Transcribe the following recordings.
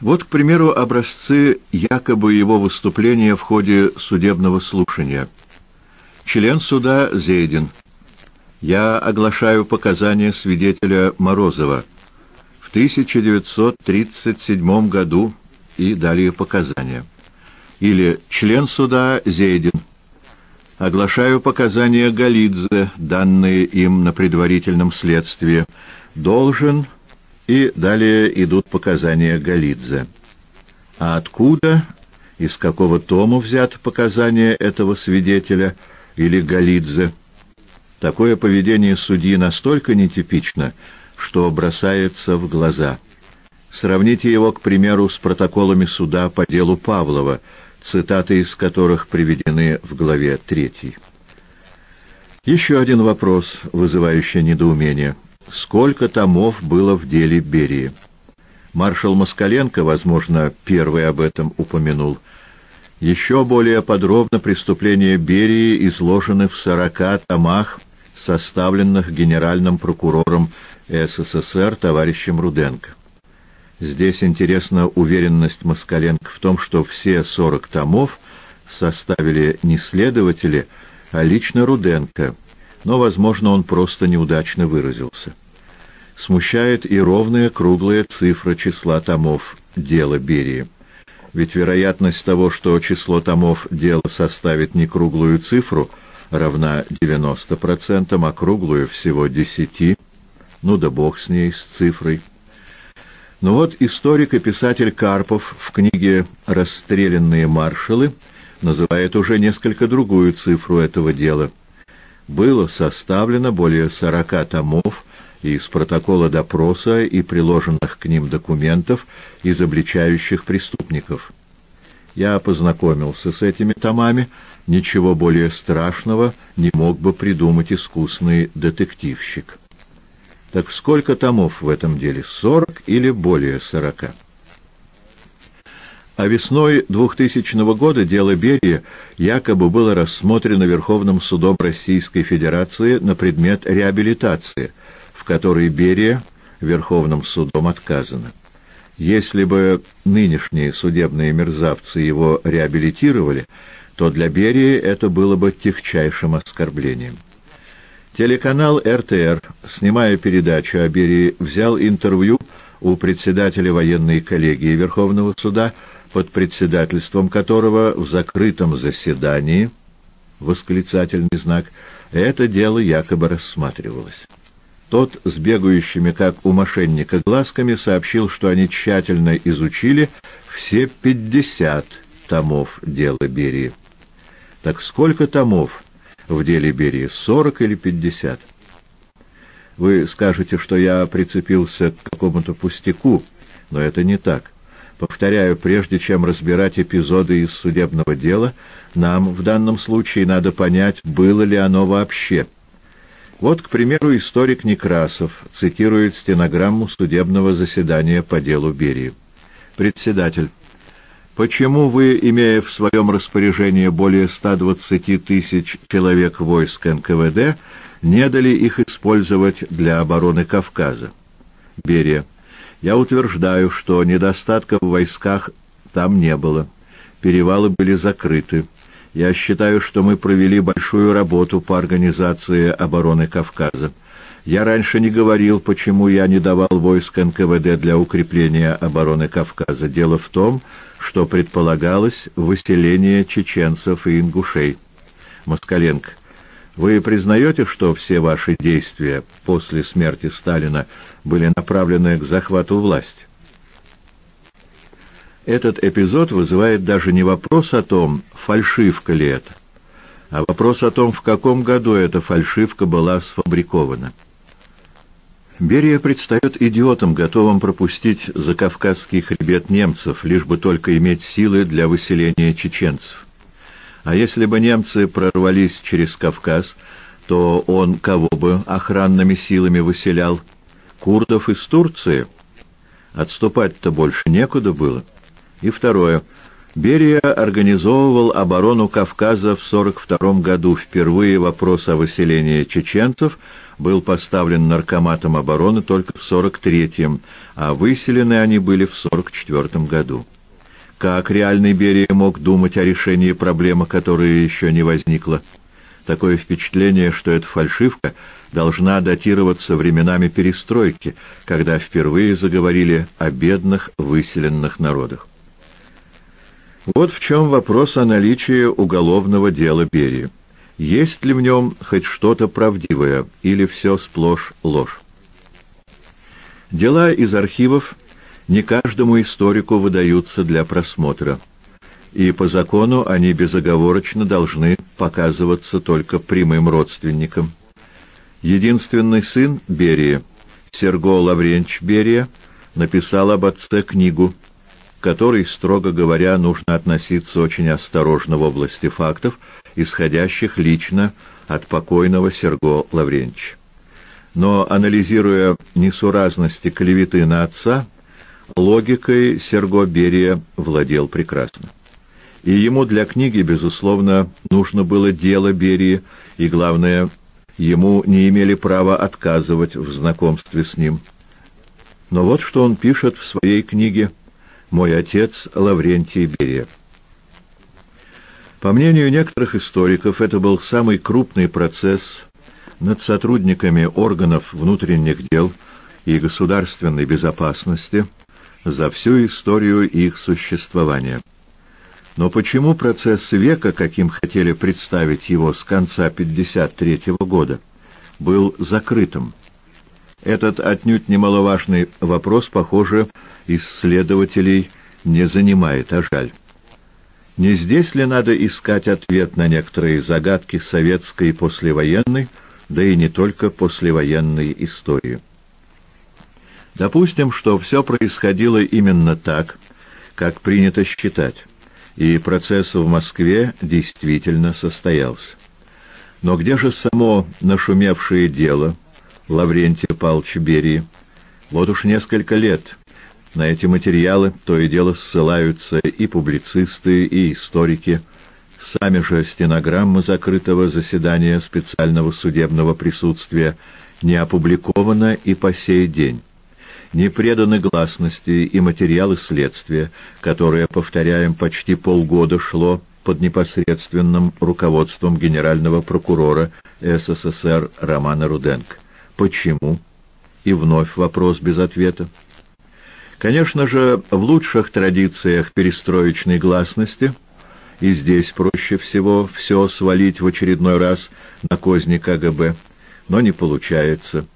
Вот, к примеру, образцы якобы его выступления в ходе судебного слушания. Член суда Зейдин. Я оглашаю показания свидетеля Морозова. В 1937 году и далее показания. Или член суда Зейдин. Оглашаю показания Галидзе, данные им на предварительном следствии. Должен и далее идут показания Галидзе. А откуда, из какого тома взято показания этого свидетеля или Галидзе? Такое поведение судьи настолько нетипично, что бросается в глаза. Сравните его, к примеру, с протоколами суда по делу Павлова, цитаты из которых приведены в главе 3. Еще один вопрос, вызывающий недоумение – сколько томов было в деле Берии. Маршал Москаленко, возможно, первый об этом упомянул. Еще более подробно преступления Берии изложены в сорока томах, составленных генеральным прокурором СССР товарищем Руденко. Здесь интересна уверенность Москаленко в том, что все сорок томов составили не следователи, а лично Руденко – но, возможно, он просто неудачно выразился. Смущает и ровная круглая цифра числа томов дела Берии. Ведь вероятность того, что число томов дела составит не круглую цифру, равна 90%, а круглую всего 10%, ну да бог с ней, с цифрой. Но вот историк и писатель Карпов в книге «Расстрелянные маршалы» называет уже несколько другую цифру этого дела – было составлено более сорока томов из протокола допроса и приложенных к ним документов, изобличающих преступников. Я познакомился с этими томами, ничего более страшного не мог бы придумать искусный детективщик. Так сколько томов в этом деле? Сорок или более сорока? А весной 2000 года дело Берии якобы было рассмотрено Верховным судом Российской Федерации на предмет реабилитации, в которой Берия Верховным судом отказано. Если бы нынешние судебные мерзавцы его реабилитировали, то для Берии это было бы техчайшим оскорблением. Телеканал РТР, снимая передачу о Берии, взял интервью у председателя военной коллегии Верховного суда под председательством которого в закрытом заседании, восклицательный знак, это дело якобы рассматривалось. Тот с бегающими, как у мошенника, глазками сообщил, что они тщательно изучили все пятьдесят томов дела Берии. Так сколько томов в деле Берии, сорок или пятьдесят? Вы скажете, что я прицепился к какому-то пустяку, но это не так. Повторяю, прежде чем разбирать эпизоды из судебного дела, нам в данном случае надо понять, было ли оно вообще. Вот, к примеру, историк Некрасов цитирует стенограмму судебного заседания по делу Берии. Председатель. Почему вы, имея в своем распоряжении более 120 тысяч человек войск НКВД, не дали их использовать для обороны Кавказа? Берия. Я утверждаю, что недостатка в войсках там не было. Перевалы были закрыты. Я считаю, что мы провели большую работу по организации обороны Кавказа. Я раньше не говорил, почему я не давал войск НКВД для укрепления обороны Кавказа. Дело в том, что предполагалось выселение чеченцев и ингушей. Москаленко. Вы признаете, что все ваши действия после смерти Сталина были направлены к захвату власти? Этот эпизод вызывает даже не вопрос о том, фальшивка ли это, а вопрос о том, в каком году эта фальшивка была сфабрикована. Берия предстает идиотом, готовым пропустить за Кавказский хребет немцев, лишь бы только иметь силы для выселения чеченцев. А если бы немцы прорвались через Кавказ, то он кого бы охранными силами выселял? Курдов из Турции? Отступать-то больше некуда было. И второе. Берия организовывал оборону Кавказа в 1942 году. Впервые вопрос о выселении чеченцев был поставлен наркоматом обороны только в 1943, а выселены они были в 1944 году. Как реальный Берия мог думать о решении проблемы, которая еще не возникла? Такое впечатление, что эта фальшивка должна датироваться временами перестройки, когда впервые заговорили о бедных выселенных народах. Вот в чем вопрос о наличии уголовного дела Берии. Есть ли в нем хоть что-то правдивое, или все сплошь ложь? Дела из архивов не каждому историку выдаются для просмотра, и по закону они безоговорочно должны показываться только прямым родственникам. Единственный сын Берия, Серго Лавренч Берия, написал об отце книгу которой, строго говоря, нужно относиться очень осторожно в области фактов, исходящих лично от покойного Серго Лавренча. Но, анализируя несуразности клеветы на отца, логикой Серго Берия владел прекрасно. И ему для книги, безусловно, нужно было дело Берии, и, главное, ему не имели права отказывать в знакомстве с ним. Но вот что он пишет в своей книге – мой отец Лаврентий Берия. По мнению некоторых историков, это был самый крупный процесс над сотрудниками органов внутренних дел и государственной безопасности за всю историю их существования. Но почему процесс века, каким хотели представить его с конца 1953 года, был закрытым? Этот отнюдь немаловажный вопрос, похоже, исследователей не занимает, а жаль. Не здесь ли надо искать ответ на некоторые загадки советской послевоенной, да и не только послевоенной истории? Допустим, что все происходило именно так, как принято считать, и процесс в Москве действительно состоялся. Но где же само нашумевшее дело Лаврентия Павловича Берии? Вот уж несколько лет на эти материалы то и дело ссылаются и публицисты, и историки. Сами же стенограммы закрытого заседания специального судебного присутствия не опубликованы и по сей день. Не преданы гласности и материалы следствия, которое, повторяем, почти полгода шло под непосредственным руководством генерального прокурора СССР Романа Руденко. Почему? И вновь вопрос без ответа. Конечно же, в лучших традициях перестроечной гласности, и здесь проще всего все свалить в очередной раз на козни КГБ, но не получается.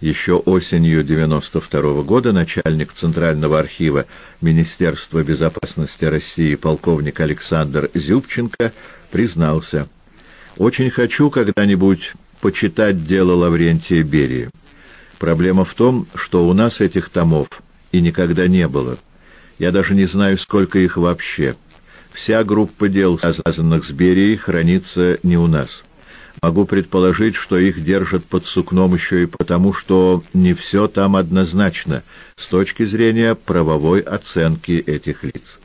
Еще осенью 92 -го года начальник Центрального архива Министерства безопасности России полковник Александр Зюбченко признался, «Очень хочу когда-нибудь почитать дело Лаврентия Берии. Проблема в том, что у нас этих томов и никогда не было. Я даже не знаю, сколько их вообще. Вся группа дел, связанных с Берией, хранится не у нас. Могу предположить, что их держат под сукном еще и потому, что не все там однозначно с точки зрения правовой оценки этих лиц.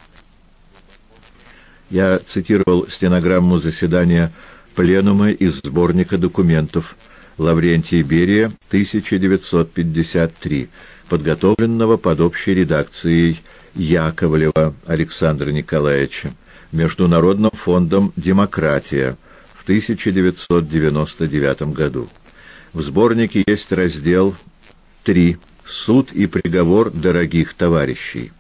Я цитировал стенограмму заседания Пленума из сборника документов Лаврентий Берия, 1953 подготовленного под общей редакцией Яковлева Александра Николаевича Международным фондом «Демократия» в 1999 году. В сборнике есть раздел 3 «Суд и приговор дорогих товарищей».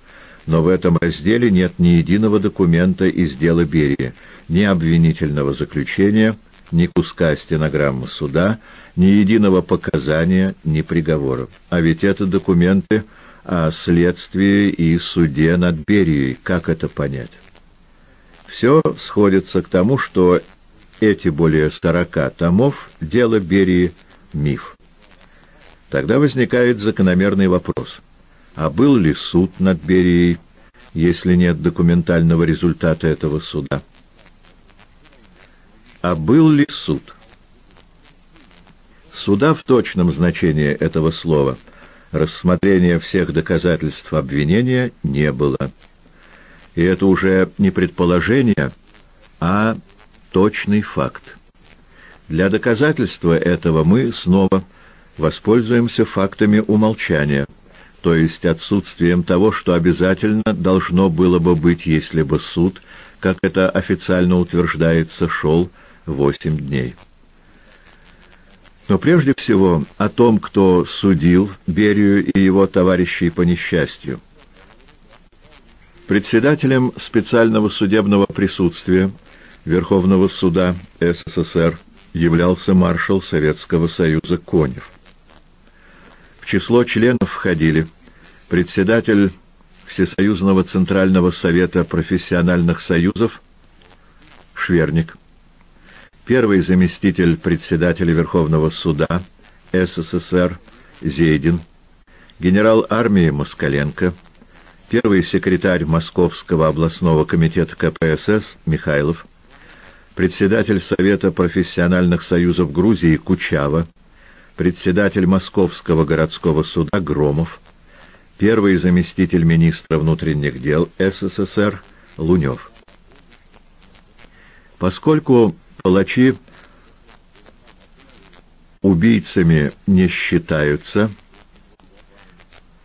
Но в этом разделе нет ни единого документа из дела Берии, ни обвинительного заключения, ни куска стенограммы суда, ни единого показания, ни приговора. А ведь это документы о следствии и суде над Берией. Как это понять? Все сходится к тому, что эти более сорока томов — дело Берии — миф. Тогда возникает закономерный вопрос. А был ли суд над Берией, если нет документального результата этого суда? А был ли суд? Суда в точном значении этого слова, рассмотрения всех доказательств обвинения не было. И это уже не предположение, а точный факт. Для доказательства этого мы снова воспользуемся фактами умолчания, то есть отсутствием того, что обязательно должно было бы быть, если бы суд, как это официально утверждается, шел восемь дней. Но прежде всего о том, кто судил Берию и его товарищей по несчастью. Председателем специального судебного присутствия Верховного суда СССР являлся маршал Советского Союза Конев. В число членов входили председатель Всесоюзного Центрального Совета профессиональных союзов Шверник, первый заместитель председателя Верховного суда СССР Зейдин, генерал армии Москаленко, первый секретарь Московского областного комитета КПСС Михайлов, председатель Совета профессиональных союзов Грузии Кучава, председатель Московского городского суда Громов, первый заместитель министра внутренних дел СССР Лунев. Поскольку палачи убийцами не считаются,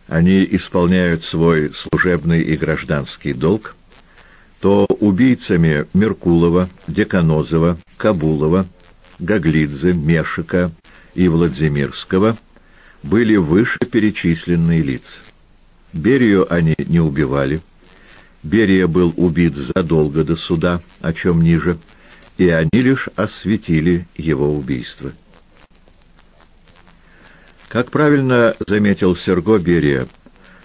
они исполняют свой служебный и гражданский долг, то убийцами Меркулова, Деканозова, Кабулова, Гаглидзе, Мешика и Владимирского были вышеперечисленные лица. Берию они не убивали. Берия был убит задолго до суда, о чем ниже, и они лишь осветили его убийство. Как правильно заметил Серго Берия,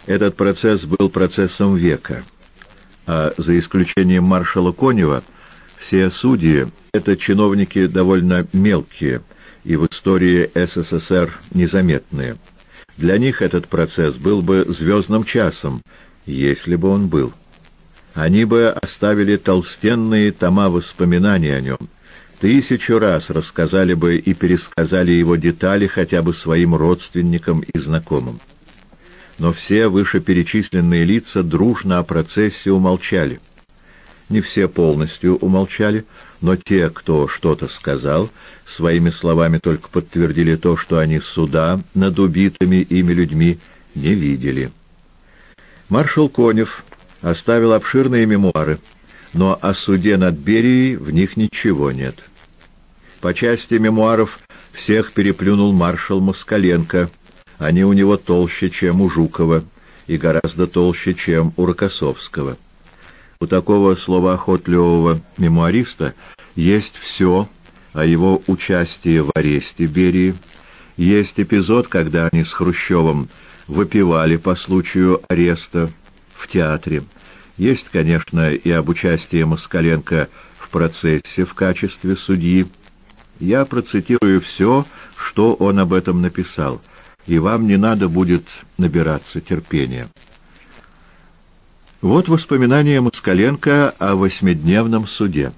этот процесс был процессом века — а за исключением маршала Конева, все судьи — это чиновники довольно мелкие и в истории СССР незаметные. Для них этот процесс был бы звездным часом, если бы он был. Они бы оставили толстенные тома воспоминаний о нем, тысячу раз рассказали бы и пересказали его детали хотя бы своим родственникам и знакомым но все вышеперечисленные лица дружно о процессе умолчали. Не все полностью умолчали, но те, кто что-то сказал, своими словами только подтвердили то, что они суда над убитыми ими людьми не видели. Маршал Конев оставил обширные мемуары, но о суде над Берией в них ничего нет. По части мемуаров всех переплюнул маршал Москаленко — они у него толще, чем у Жукова, и гораздо толще, чем у Рокоссовского. У такого словоохотливого мемуариста есть все о его участии в аресте Берии, есть эпизод, когда они с Хрущевым выпивали по случаю ареста в театре. Есть, конечно, и об участии Москаленко в процессе в качестве судьи. Я процитирую все, что он об этом написал — и вам не надо будет набираться терпения. Вот воспоминания Москаленко о восьмидневном суде.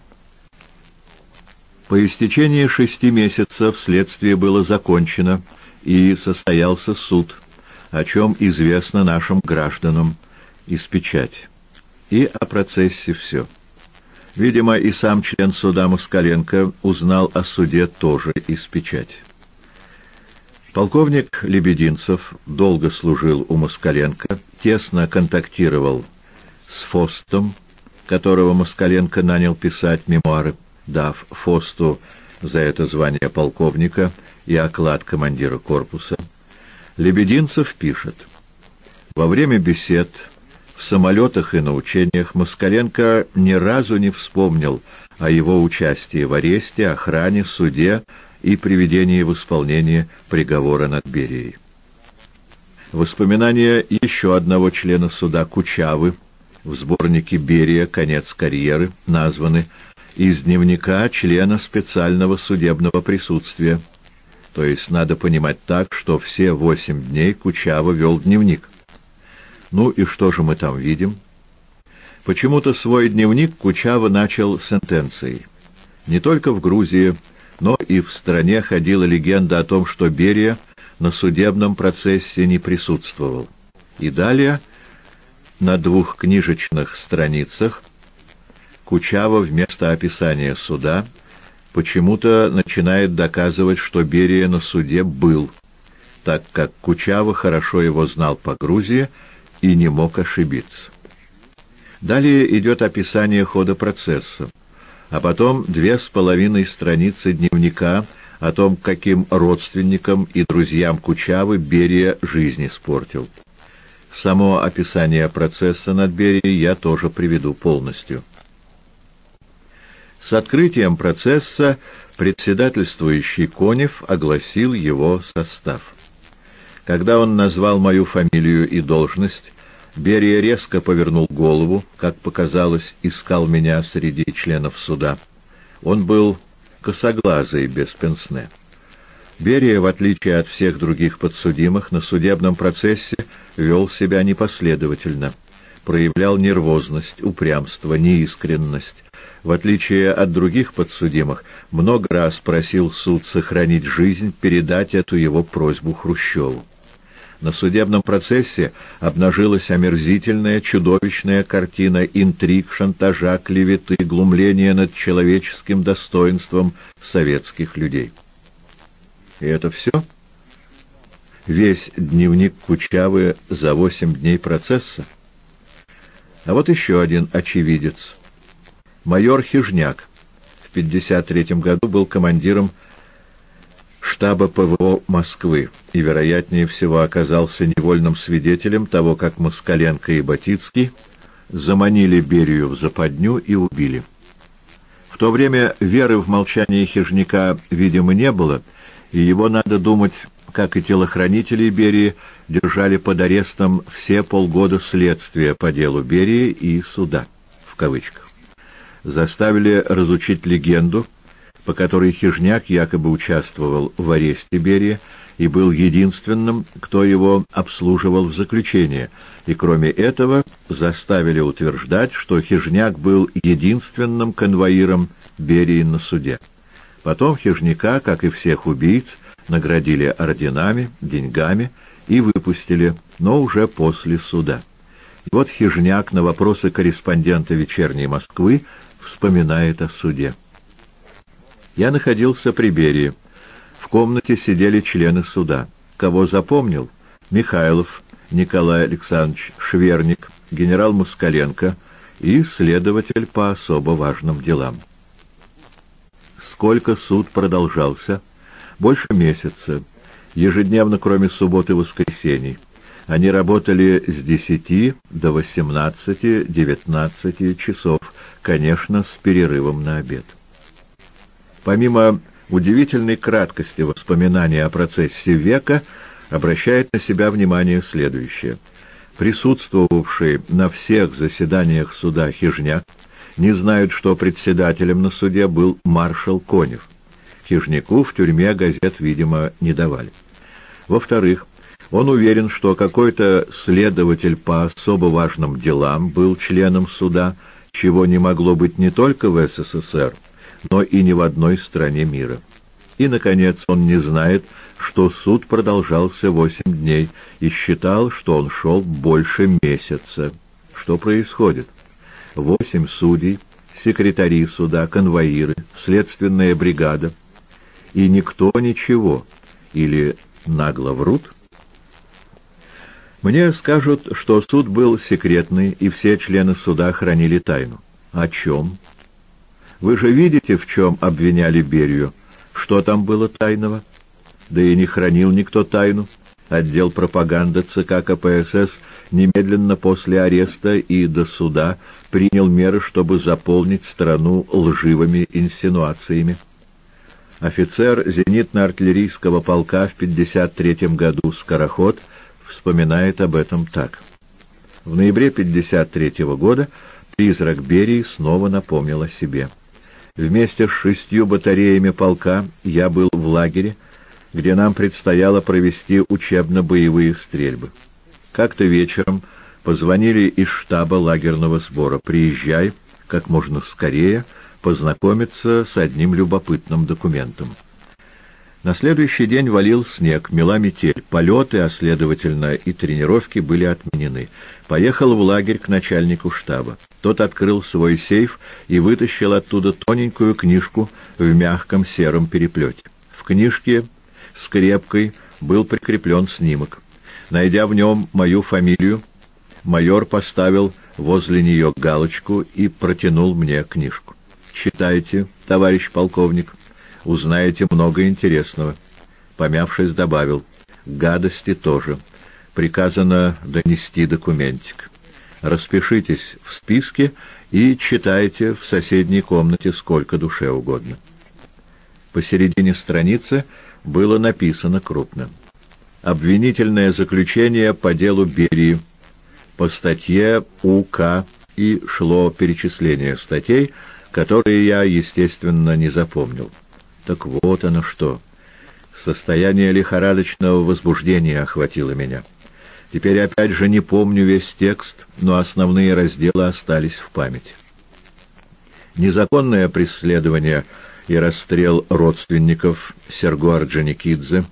По истечении шести месяцев следствие было закончено, и состоялся суд, о чем известно нашим гражданам из печати. И о процессе все. Видимо, и сам член суда Москаленко узнал о суде тоже из печати. Полковник Лебединцев долго служил у Москаленко, тесно контактировал с Фостом, которого Москаленко нанял писать мемуары, дав Фосту за это звание полковника и оклад командира корпуса. Лебединцев пишет. Во время бесед в самолетах и на учениях Москаленко ни разу не вспомнил о его участии в аресте, охране, суде, и приведении в исполнение приговора над Берией. Воспоминания еще одного члена суда Кучавы в сборнике «Берия. Конец карьеры» названы из дневника члена специального судебного присутствия. То есть надо понимать так, что все восемь дней Кучава вел дневник. Ну и что же мы там видим? Почему-то свой дневник Кучава начал сентенцией. Не только в Грузии, но и в стране ходила легенда о том, что Берия на судебном процессе не присутствовал. И далее на двух книжечных страницах Кучава вместо описания суда почему-то начинает доказывать, что Берия на суде был, так как Кучава хорошо его знал по Грузии и не мог ошибиться. Далее идет описание хода процесса, а потом две с половиной страницы дневника о том, каким родственникам и друзьям Кучавы Берия жизнь испортил. Само описание процесса над Берией я тоже приведу полностью. С открытием процесса председательствующий Конев огласил его состав. Когда он назвал мою фамилию и должность, Берия резко повернул голову, как показалось, искал меня среди членов суда. Он был косоглазый, без пенсне. Берия, в отличие от всех других подсудимых, на судебном процессе вел себя непоследовательно, проявлял нервозность, упрямство, неискренность, в отличие от других подсудимых, много раз просил суд сохранить жизнь, передать эту его просьбу Хрущеву. На судебном процессе обнажилась омерзительная, чудовищная картина интриг, шантажа, клеветы, глумления над человеческим достоинством советских людей. И это все? Весь дневник Кучавы за восемь дней процесса? А вот еще один очевидец — Майор Хижняк в 1953 году был командиром штаба ПВО Москвы и, вероятнее всего, оказался невольным свидетелем того, как Москаленко и Батицкий заманили Берию в западню и убили. В то время веры в молчание Хижняка, видимо, не было, и его, надо думать, как и телохранителей Берии, держали под арестом все полгода следствия по делу Берии и суда, в кавычках заставили разучить легенду, по которой Хижняк якобы участвовал в аресте Берия и был единственным, кто его обслуживал в заключении, и кроме этого заставили утверждать, что Хижняк был единственным конвоиром Берии на суде. Потом Хижняка, как и всех убийц, наградили орденами, деньгами и выпустили, но уже после суда. И вот Хижняк на вопросы корреспондента «Вечерней Москвы» вспоминает о суде. Я находился при Берии. В комнате сидели члены суда. Кого запомнил? Михайлов, Николай Александрович Шверник, генерал Москаленко и следователь по особо важным делам. Сколько суд продолжался? Больше месяца. Ежедневно, кроме субботы и воскресений. Они работали с 10 до 18-19 часов, конечно, с перерывом на обед. Помимо удивительной краткости воспоминаний о процессе века, обращает на себя внимание следующее. Присутствовавший на всех заседаниях суда Хижняк не знают, что председателем на суде был маршал Конев. Хижняку в тюрьме газет, видимо, не давали. Во-вторых, он уверен, что какой-то следователь по особо важным делам был членом суда, чего не могло быть не только в СССР, но и ни в одной стране мира. И, наконец, он не знает, что суд продолжался восемь дней и считал, что он шел больше месяца. Что происходит? Восемь судей, секретари суда, конвоиры, следственная бригада. И никто ничего. Или нагло врут? Мне скажут, что суд был секретный, и все члены суда хранили тайну. О чем? Вы же видите, в чем обвиняли Берию. Что там было тайного? Да и не хранил никто тайну. Отдел пропаганды ЦК КПСС немедленно после ареста и до суда принял меры, чтобы заполнить страну лживыми инсинуациями. Офицер зенитно-артиллерийского полка в 53 году «Скороход» вспоминает об этом так. В ноябре 1953 года призрак Берии снова напомнил о себе. Вместе с шестью батареями полка я был в лагере, где нам предстояло провести учебно-боевые стрельбы. Как-то вечером позвонили из штаба лагерного сбора. «Приезжай как можно скорее познакомиться с одним любопытным документом». На следующий день валил снег, мела метель. Полеты, а следовательно и тренировки были отменены. Поехал в лагерь к начальнику штаба. Тот открыл свой сейф и вытащил оттуда тоненькую книжку в мягком сером переплете. В книжке скрепкой был прикреплен снимок. Найдя в нем мою фамилию, майор поставил возле нее галочку и протянул мне книжку. «Читайте, товарищ полковник» узнаете много интересного. Помявшись, добавил. Гадости тоже. Приказано донести документик. Распишитесь в списке и читайте в соседней комнате сколько душе угодно. Посередине страницы было написано крупно. Обвинительное заключение по делу Берии. По статье УК и шло перечисление статей, которые я, естественно, не запомнил. Так вот оно что. Состояние лихорадочного возбуждения охватило меня. Теперь опять же не помню весь текст, но основные разделы остались в памяти. Незаконное преследование и расстрел родственников Серго Орджоникидзе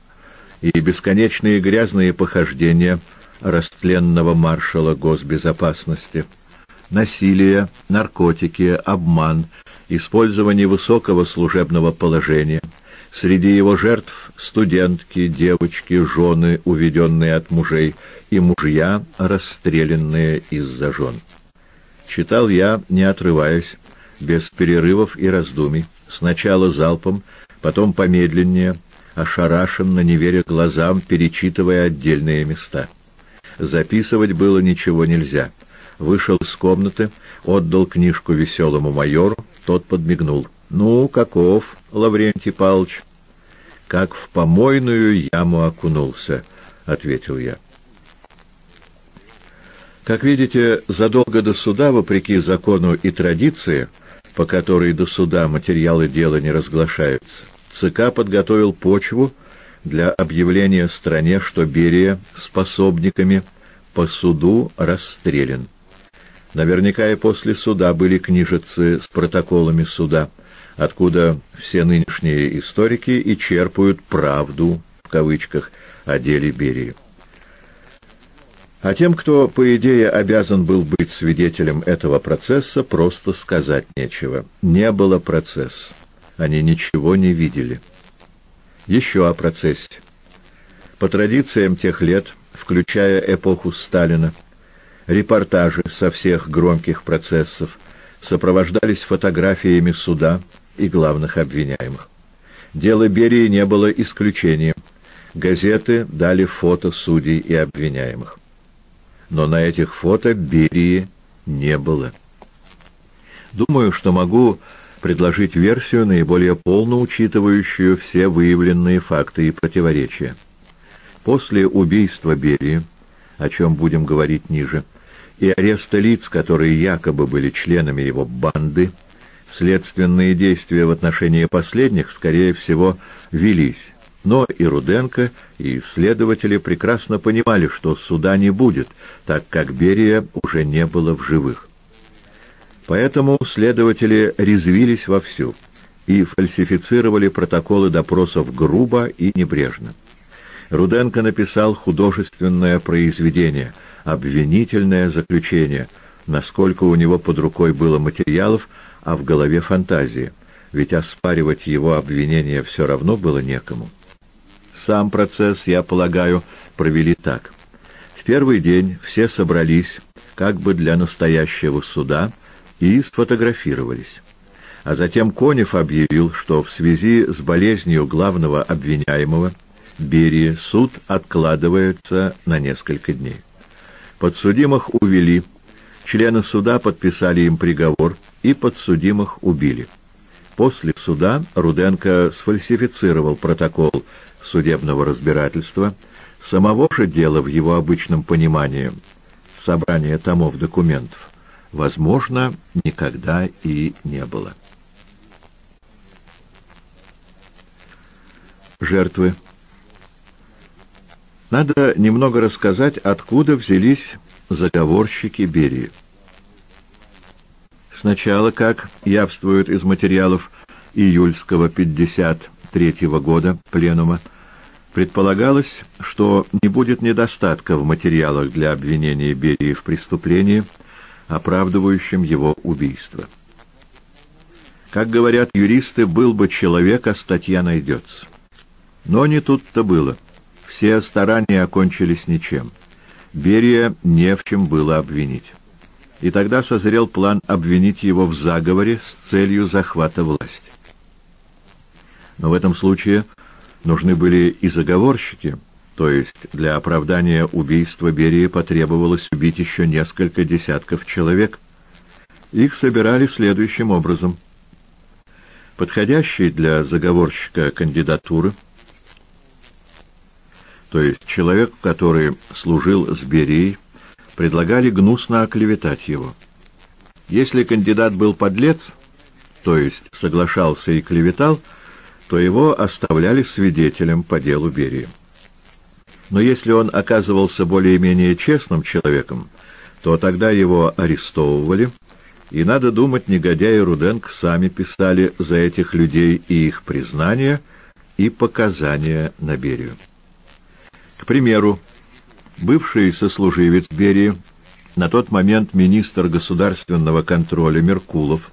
и бесконечные грязные похождения растленного маршала госбезопасности, насилие, наркотики, обман — использование высокого служебного положения. Среди его жертв студентки, девочки, жены, уведенные от мужей, и мужья, расстрелянные из-за жен. Читал я, не отрываясь, без перерывов и раздумий, сначала залпом, потом помедленнее, ошарашенно, не веря глазам, перечитывая отдельные места. Записывать было ничего нельзя. Вышел из комнаты, отдал книжку веселому майору, тот подмигнул. «Ну, каков, Лаврентий Павлович?» «Как в помойную яму окунулся», — ответил я. Как видите, задолго до суда, вопреки закону и традиции, по которой до суда материалы дела не разглашаются, ЦК подготовил почву для объявления стране, что Берия с пособниками по суду расстрелян. Наверняка и после суда были книжицы с протоколами суда, откуда все нынешние историки и черпают «правду» в кавычках о деле Берии. А тем, кто, по идее, обязан был быть свидетелем этого процесса, просто сказать нечего. Не было процесса. Они ничего не видели. Еще о процессе. По традициям тех лет, включая эпоху Сталина, Репортажи со всех громких процессов сопровождались фотографиями суда и главных обвиняемых. Дело Берии не было исключением. Газеты дали фото судей и обвиняемых. Но на этих фото Берии не было. Думаю, что могу предложить версию, наиболее полно учитывающую все выявленные факты и противоречия. После убийства Берии, о чем будем говорить ниже, и ареста лиц, которые якобы были членами его банды, следственные действия в отношении последних, скорее всего, велись. Но и Руденко, и следователи прекрасно понимали, что суда не будет, так как Берия уже не было в живых. Поэтому следователи резвились вовсю и фальсифицировали протоколы допросов грубо и небрежно. Руденко написал художественное произведение — обвинительное заключение, насколько у него под рукой было материалов, а в голове фантазии, ведь оспаривать его обвинение все равно было некому. Сам процесс, я полагаю, провели так. В первый день все собрались, как бы для настоящего суда, и сфотографировались. А затем Конев объявил, что в связи с болезнью главного обвиняемого Берии суд откладывается на несколько дней. Подсудимых увели, члены суда подписали им приговор, и подсудимых убили. После суда Руденко сфальсифицировал протокол судебного разбирательства, самого же дела в его обычном понимании, собрание томов документов, возможно, никогда и не было. Жертвы надо немного рассказать, откуда взялись заговорщики Берии. Сначала, как явствует из материалов июльского 50 третьего года пленума, предполагалось, что не будет недостатка в материалах для обвинения Берии в преступлении, оправдывающем его убийство. Как говорят юристы, был бы человек, а статья найдется. Но не тут-то было. Все старания окончились ничем. Берия не в чем было обвинить. И тогда созрел план обвинить его в заговоре с целью захвата власти. Но в этом случае нужны были и заговорщики, то есть для оправдания убийства Берии потребовалось убить еще несколько десятков человек. Их собирали следующим образом. Подходящий для заговорщика кандидатуры – то есть человек, который служил с Берией, предлагали гнусно оклеветать его. Если кандидат был подлец, то есть соглашался и клеветал, то его оставляли свидетелем по делу Берии. Но если он оказывался более-менее честным человеком, то тогда его арестовывали, и, надо думать, негодяи Руденко сами писали за этих людей и их признания, и показания на Берию. К примеру, бывший сослуживец Берии, на тот момент министр государственного контроля Меркулов,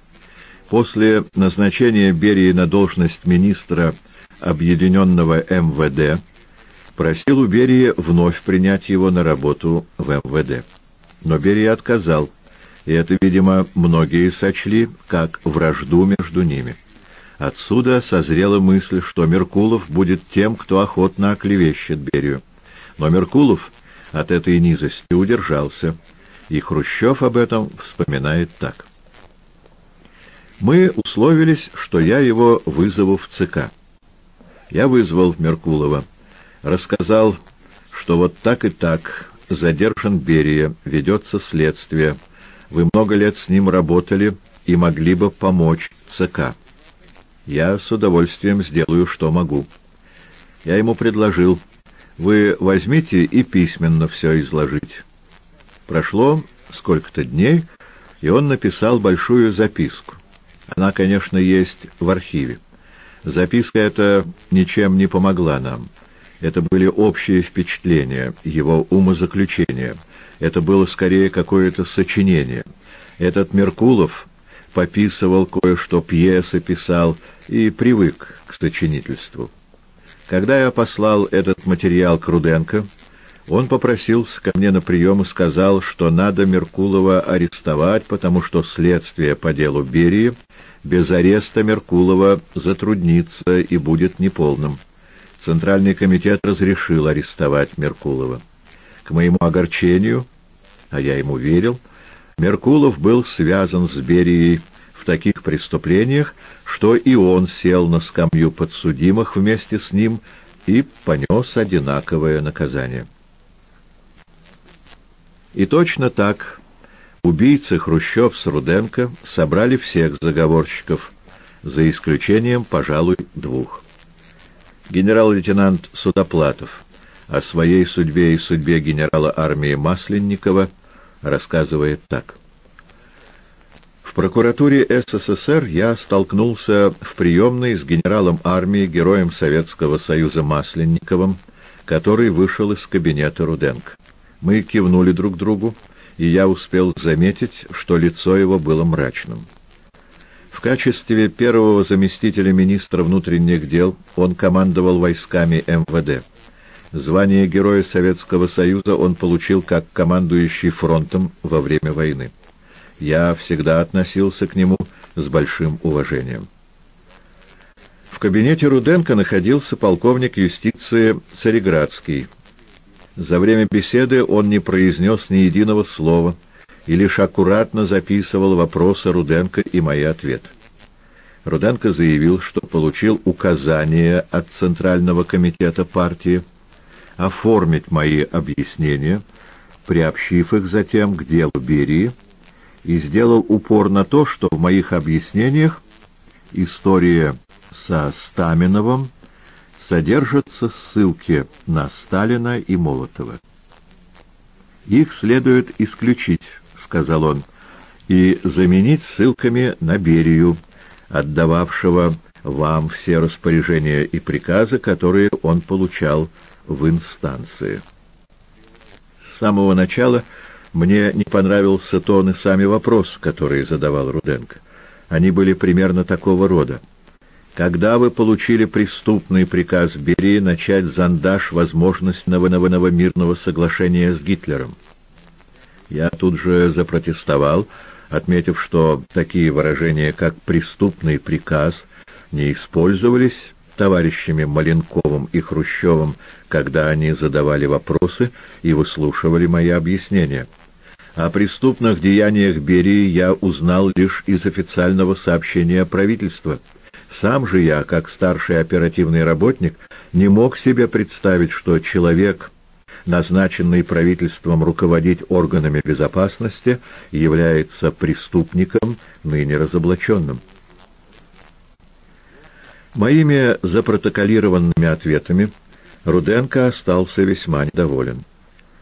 после назначения Берии на должность министра объединенного МВД, просил у Берии вновь принять его на работу в МВД. Но Берия отказал, и это, видимо, многие сочли как вражду между ними. Отсюда созрела мысль, что Меркулов будет тем, кто охотно оклевещет Берию. Но Меркулов от этой низости удержался, и Хрущев об этом вспоминает так. Мы условились, что я его вызову в ЦК. Я вызвал Меркулова, рассказал, что вот так и так задержан Берия, ведется следствие. Вы много лет с ним работали и могли бы помочь ЦК. Я с удовольствием сделаю, что могу. Я ему предложил вы возьмите и письменно все изложить. Прошло сколько-то дней, и он написал большую записку. Она, конечно, есть в архиве. Записка эта ничем не помогла нам. Это были общие впечатления, его умозаключения. Это было скорее какое-то сочинение. Этот Меркулов пописывал кое-что, пьесы писал и привык к сочинительству. Когда я послал этот материал к Руденко, он попросился ко мне на прием и сказал, что надо Меркулова арестовать, потому что следствие по делу Берии без ареста Меркулова затруднится и будет неполным. Центральный комитет разрешил арестовать Меркулова. К моему огорчению, а я ему верил, Меркулов был связан с Берией в таких преступлениях, что и он сел на скамью подсудимых вместе с ним и понес одинаковое наказание. И точно так убийцы Хрущев с Руденко собрали всех заговорщиков, за исключением, пожалуй, двух. Генерал-лейтенант Судоплатов о своей судьбе и судьбе генерала армии Масленникова рассказывает так. В прокуратуре СССР я столкнулся в приемной с генералом армии, героем Советского Союза Масленниковым, который вышел из кабинета Руденко. Мы кивнули друг другу, и я успел заметить, что лицо его было мрачным. В качестве первого заместителя министра внутренних дел он командовал войсками МВД. Звание Героя Советского Союза он получил как командующий фронтом во время войны я всегда относился к нему с большим уважением. В кабинете Руденко находился полковник юстиции Цареградский. За время беседы он не произнес ни единого слова и лишь аккуратно записывал вопросы Руденко и мои ответы. Руденко заявил, что получил указание от Центрального комитета партии оформить мои объяснения, приобщив их затем к делу Берии, и сделал упор на то, что в моих объяснениях история со Стаминовым содержатся ссылки на Сталина и Молотова. «Их следует исключить», — сказал он, — «и заменить ссылками на Берию, отдававшего вам все распоряжения и приказы, которые он получал в инстанции. С самого начала мне не понравился тон и сами вопросы, которые задавал Руденко. Они были примерно такого рода. Когда вы получили преступный приказ Берии начать зондаж возможность нового мирного соглашения с Гитлером? Я тут же запротестовал, отметив, что такие выражения, как «преступный приказ», не использовались товарищами Маленковым и Хрущевым, когда они задавали вопросы и выслушивали мои объяснения. О преступных деяниях Берии я узнал лишь из официального сообщения правительства. Сам же я, как старший оперативный работник, не мог себе представить, что человек, назначенный правительством руководить органами безопасности, является преступником, ныне разоблаченным. Моими запротоколированными ответами Руденко остался весьма недоволен.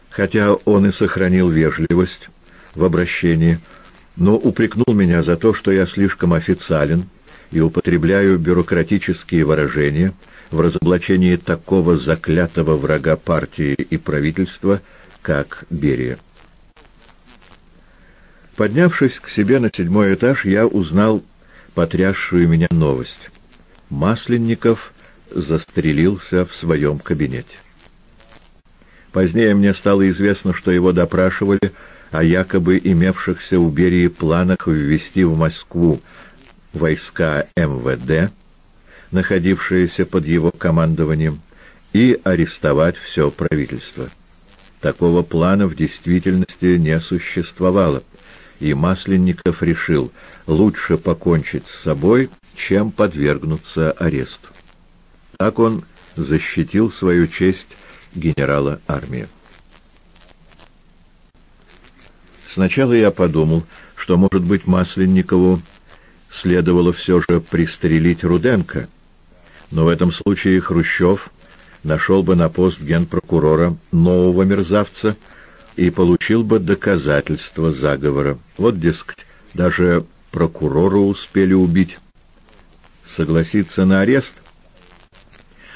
Хотя он и сохранил вежливость в обращении, но упрекнул меня за то, что я слишком официален и употребляю бюрократические выражения в разоблачении такого заклятого врага партии и правительства, как Берия. Поднявшись к себе на седьмой этаж, я узнал потрясшую меня новость. Масленников застрелился в своем кабинете. Позднее мне стало известно, что его допрашивали о якобы имевшихся у Берии планах ввести в Москву войска МВД, находившиеся под его командованием, и арестовать все правительство. Такого плана в действительности не существовало, и Масленников решил лучше покончить с собой, чем подвергнуться аресту. Так он защитил свою честь генерала армии. Сначала я подумал, что, может быть, Масленникову следовало все же пристрелить Руденко, но в этом случае Хрущев нашел бы на пост генпрокурора нового мерзавца и получил бы доказательства заговора. Вот, дескать, даже прокурора успели убить. Согласиться на арест?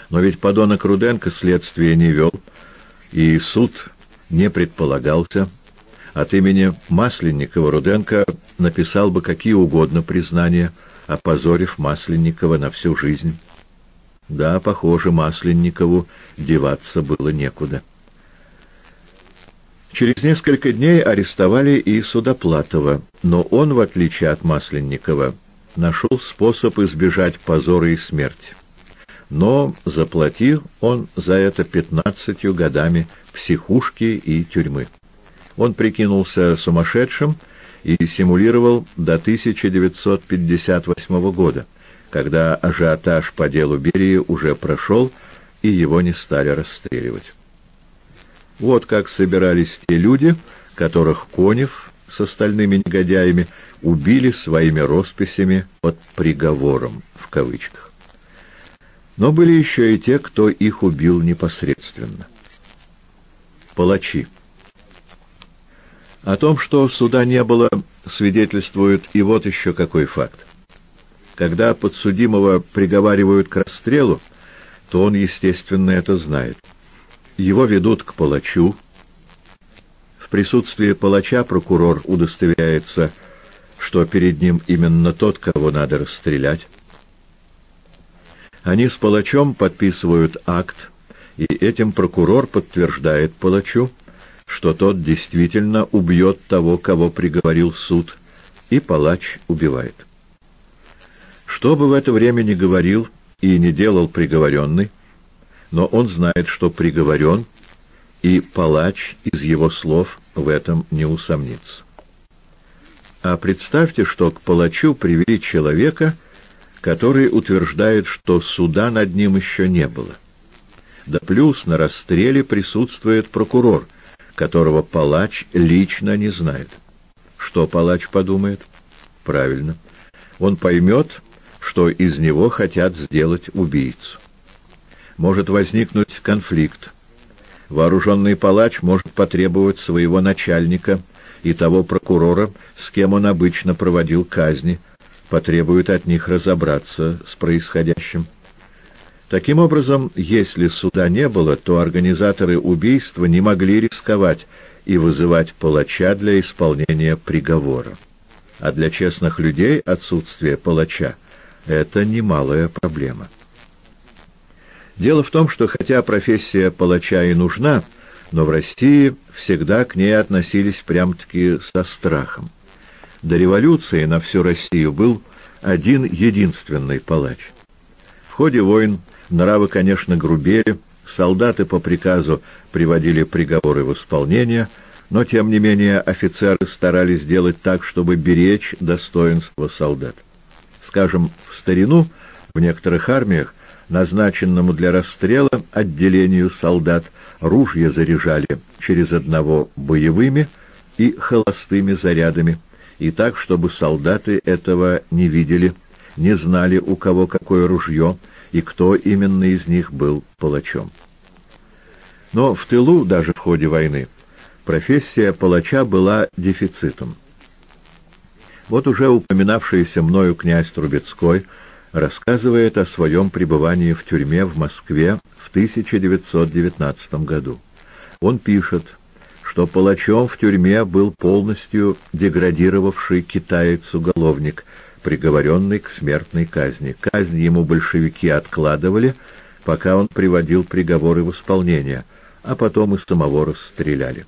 Но ведь подонок Руденко следствие не вел, и суд не предполагался. От имени Масленникова Руденко написал бы какие угодно признания, опозорив Масленникова на всю жизнь. Да, похоже, Масленникову деваться было некуда. Через несколько дней арестовали и Судоплатова, но он, в отличие от Масленникова, нашел способ избежать позора и смерти. Но заплатил он за это пятнадцатью годами психушки и тюрьмы. Он прикинулся сумасшедшим и симулировал до 1958 года, когда ажиотаж по делу Берии уже прошел, и его не стали расстреливать. Вот как собирались те люди, которых Конев с остальными негодяями убили своими росписями под приговором, в кавычках. Но были еще и те, кто их убил непосредственно. Палачи. О том, что суда не было, свидетельствует и вот еще какой факт. Когда подсудимого приговаривают к расстрелу, то он, естественно, это знает. Его ведут к палачу. В присутствии палача прокурор удостоверяется, что перед ним именно тот, кого надо расстрелять. Они с палачом подписывают акт, и этим прокурор подтверждает палачу, что тот действительно убьет того, кого приговорил суд, и палач убивает. Что бы в это время ни говорил и не делал приговоренный, но он знает, что приговорен, и палач из его слов в этом не усомнится. А представьте, что к палачу привели человека, который утверждает, что суда над ним еще не было. Да плюс на расстреле присутствует прокурор, которого палач лично не знает. Что палач подумает? Правильно. Он поймет, что из него хотят сделать убийцу может возникнуть конфликт. Вооруженный палач может потребовать своего начальника и того прокурора, с кем он обычно проводил казни, потребует от них разобраться с происходящим. Таким образом, если суда не было, то организаторы убийства не могли рисковать и вызывать палача для исполнения приговора. А для честных людей отсутствие палача — это немалая проблема. Дело в том, что хотя профессия палача и нужна, но в России всегда к ней относились прям-таки со страхом. До революции на всю Россию был один единственный палач. В ходе войн нравы, конечно, грубели, солдаты по приказу приводили приговоры в исполнение, но, тем не менее, офицеры старались сделать так, чтобы беречь достоинство солдат. Скажем, в старину в некоторых армиях назначенному для расстрела отделению солдат ружья заряжали через одного боевыми и холостыми зарядами, и так, чтобы солдаты этого не видели, не знали, у кого какое ружье и кто именно из них был палачом. Но в тылу, даже в ходе войны, профессия палача была дефицитом. Вот уже упоминавшийся мною князь Трубецкой рассказывает о своем пребывании в тюрьме в Москве в 1919 году. Он пишет, что палачом в тюрьме был полностью деградировавший китаец-уголовник, приговоренный к смертной казни. Казнь ему большевики откладывали, пока он приводил приговоры в исполнение, а потом и самого расстреляли.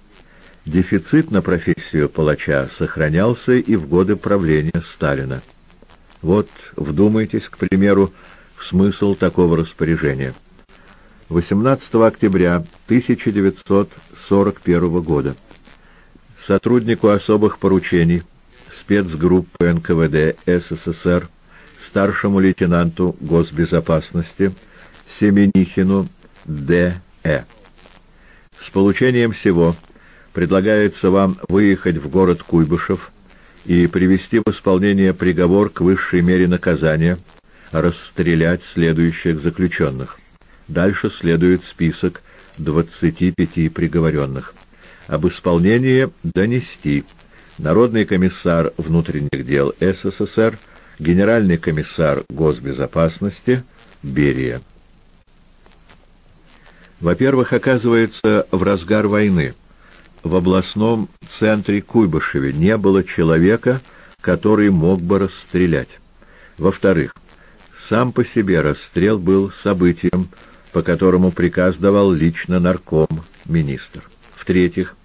Дефицит на профессию палача сохранялся и в годы правления Сталина. Вот вдумайтесь, к примеру, в смысл такого распоряжения. 18 октября 1941 года сотруднику особых поручений спецгруппы НКВД СССР старшему лейтенанту госбезопасности Семенихину Д.Э. С получением всего предлагается вам выехать в город Куйбышев и привести в исполнение приговор к высшей мере наказания, расстрелять следующих заключенных. Дальше следует список 25 приговоренных. Об исполнении донести Народный комиссар внутренних дел СССР, Генеральный комиссар госбезопасности Берия. Во-первых, оказывается, в разгар войны в областном центре Куйбышеве не было человека, который мог бы расстрелять. Во-вторых, сам по себе расстрел был событием, по которому приказ давал лично нарком министр. В-третьих,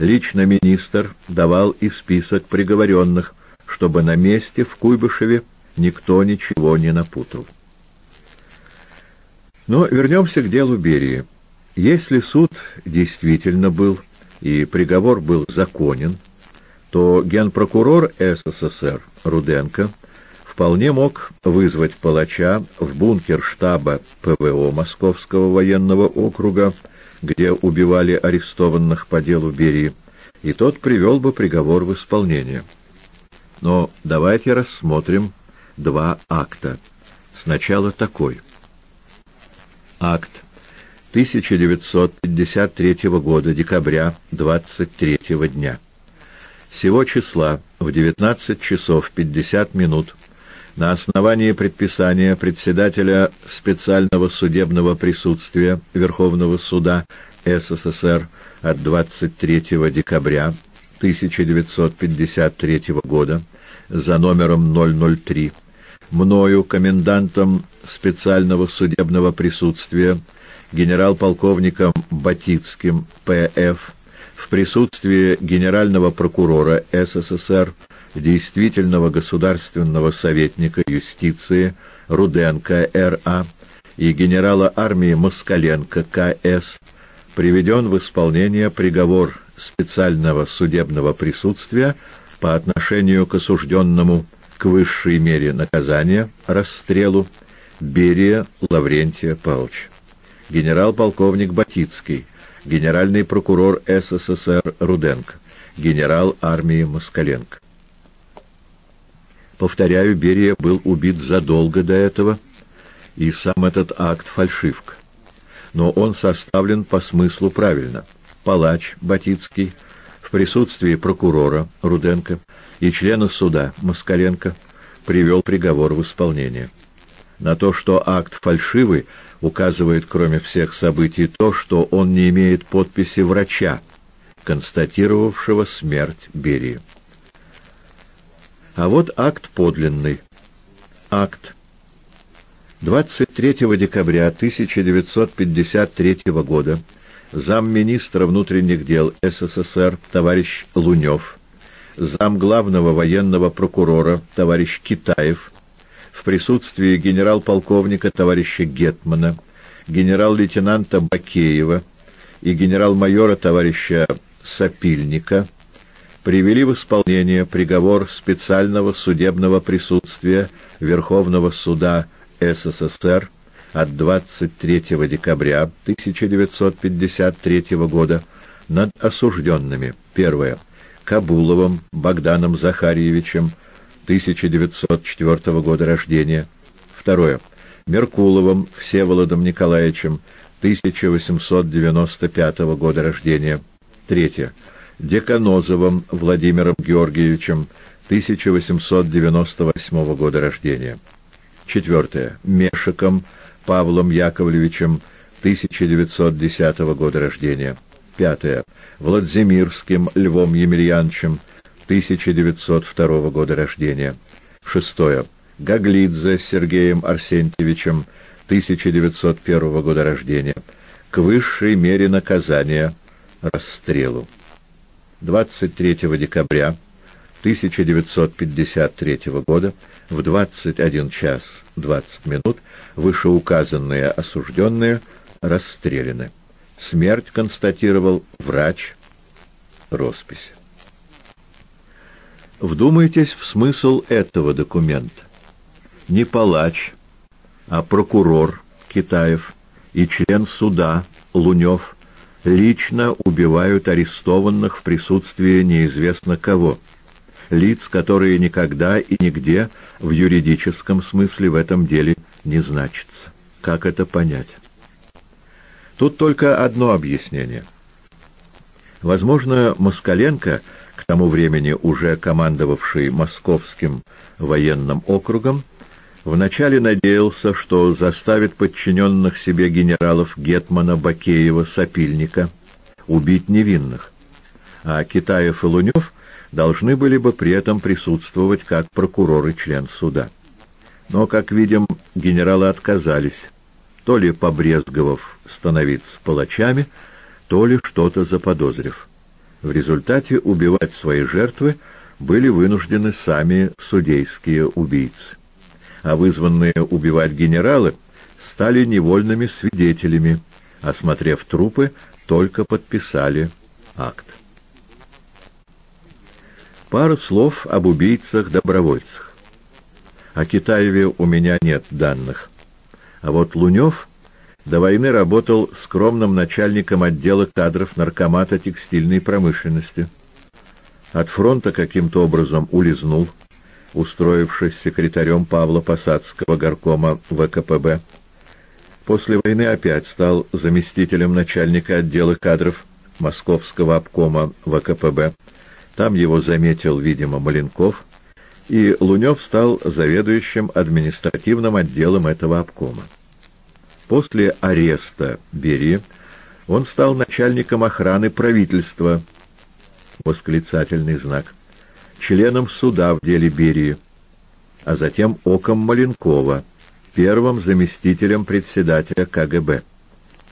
лично министр давал и список приговоренных, чтобы на месте в Куйбышеве никто ничего не напутал. Но вернемся к делу Берии. Если суд действительно был и приговор был законен, то генпрокурор СССР Руденко вполне мог вызвать палача в бункер штаба ПВО Московского военного округа, где убивали арестованных по делу Берии, и тот привел бы приговор в исполнение. Но давайте рассмотрим два акта. Сначала такой. Акт 1953 года, декабря 23 дня. Сего числа в 19 часов 50 минут на основании предписания председателя специального судебного присутствия Верховного суда СССР от 23 декабря 1953 года за номером 003, мною, комендантом специального судебного присутствия, генерал-полковником Батицким, П.Ф., в присутствии генерального прокурора СССР действительного государственного советника юстиции Руденко Р.А. и генерала армии Москаленко К.С. приведен в исполнение приговор специального судебного присутствия по отношению к осужденному к высшей мере наказания, расстрелу, Берия Лаврентия Павловича. Генерал-полковник Батицкий, генеральный прокурор СССР Руденко, генерал армии Москаленко. Повторяю, Берия был убит задолго до этого, и сам этот акт фальшивка. Но он составлен по смыслу правильно. Палач Батицкий в присутствии прокурора Руденко и члена суда Москаленко привел приговор в исполнение. На то, что акт фальшивый, указывает, кроме всех событий, то, что он не имеет подписи врача, констатировавшего смерть Берии. А вот акт подлинный. Акт 23 декабря 1953 года замминистра внутренних дел СССР товарищ Лунев, зам главного военного прокурора товарищ Китаев, в присутствии генерал-полковника товарища Гетмана, генерал-лейтенанта Бакеева и генерал-майора товарища Сапильника привели в исполнение приговор специального судебного присутствия Верховного суда СССР от 23 декабря 1953 года над осужденными. Первое. Кабуловым Богданом Захарьевичем, 1904 года рождения. Второе. Меркуловым Всеволодом Николаевичем, 1895 года рождения. Третье. Деканозовым Владимиром Георгиевичем, 1898 года рождения. Четвертое. Мешиком Павлом Яковлевичем, 1910 года рождения. Пятое. Владимирским Львом Емельяновичем, 1902 года рождения. Шестое. Гаглидзе Сергеем Арсентьевичем, 1901 года рождения. К высшей мере наказания – расстрелу. 23 декабря 1953 года в 21 час 20 минут вышеуказанные осужденные расстреляны. Смерть констатировал врач. Роспись. Вдумайтесь в смысл этого документа. Не палач, а прокурор Китаев и член суда Лунев лично убивают арестованных в присутствии неизвестно кого – лиц, которые никогда и нигде в юридическом смысле в этом деле не значатся. Как это понять? Тут только одно объяснение. Возможно, Москаленко, к тому времени уже командовавший Московским военным округом, вначале надеялся, что заставит подчиненных себе генералов Гетмана, Бакеева, Сапильника убить невинных, а Китаев и Лунев должны были бы при этом присутствовать как прокурор и член суда. Но, как видим, генералы отказались, то ли побрезговав становиться палачами, то ли что-то заподозрив. В результате убивать свои жертвы были вынуждены сами судейские убийцы. А вызванные убивать генералы стали невольными свидетелями, осмотрев трупы, только подписали акт. Пару слов об убийцах-добровольцах. О Китаеве у меня нет данных. А вот Лунев до войны работал скромным начальником отдела кадров наркомата текстильной промышленности. От фронта каким-то образом улизнул, устроившись секретарем Павла Посадского горкома ВКПБ. После войны опять стал заместителем начальника отдела кадров Московского обкома ВКПБ, там его заметил, видимо, Маленков, и Лунев стал заведующим административным отделом этого обкома. После ареста Бери он стал начальником охраны правительства, восклицательный знак, членом суда в деле Берии, а затем оком Маленкова, первым заместителем председателя КГБ.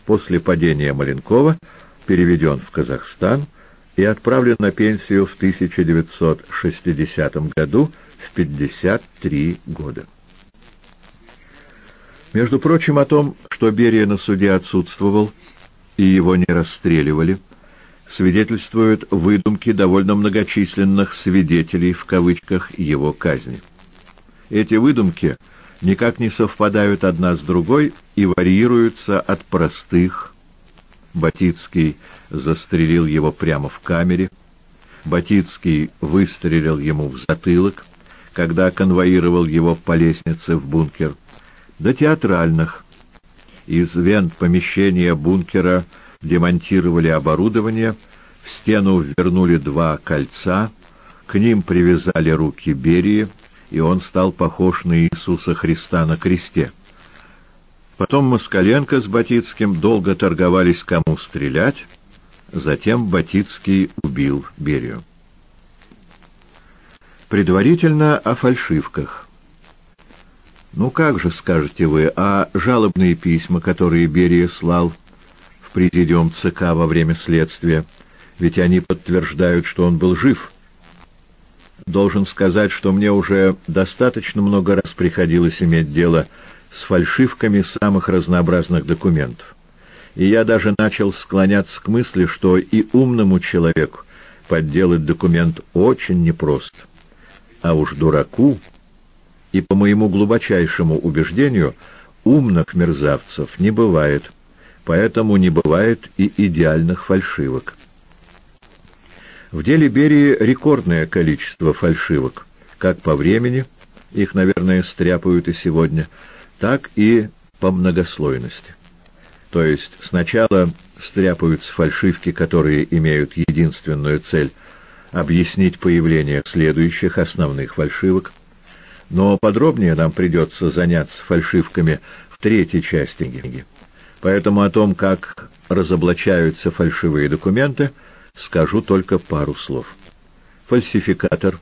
После падения Маленкова переведен в Казахстан – и отправлен на пенсию в 1960 году в 53 года. Между прочим, о том, что Берия на суде отсутствовал и его не расстреливали, свидетельствуют выдумки довольно многочисленных «свидетелей» в кавычках его казни. Эти выдумки никак не совпадают одна с другой и варьируются от простых, Батицкий застрелил его прямо в камере. Батицкий выстрелил ему в затылок, когда конвоировал его по лестнице в бункер. До театральных. Из вент помещения бункера демонтировали оборудование, в стену вернули два кольца, к ним привязали руки Берии и он стал похож на Иисуса Христа на кресте. Потом Москаленко с Батицким долго торговались, кому стрелять, затем Батицкий убил Берию. Предварительно о фальшивках. Ну как же, скажете вы, а жалобные письма, которые Берия слал в президиум ЦК во время следствия, ведь они подтверждают, что он был жив. Должен сказать, что мне уже достаточно много раз приходилось иметь дело с фальшивками самых разнообразных документов. И я даже начал склоняться к мысли, что и умному человеку подделать документ очень непросто а уж дураку, и по моему глубочайшему убеждению, умных мерзавцев не бывает, поэтому не бывает и идеальных фальшивок. В деле Берии рекордное количество фальшивок, как по времени, их, наверное, стряпают и сегодня, так и по многослойности. То есть сначала стряпаются фальшивки, которые имеют единственную цель – объяснить появление следующих основных фальшивок, но подробнее нам придется заняться фальшивками в третьей части книги. Поэтому о том, как разоблачаются фальшивые документы, скажу только пару слов. Фальсификатор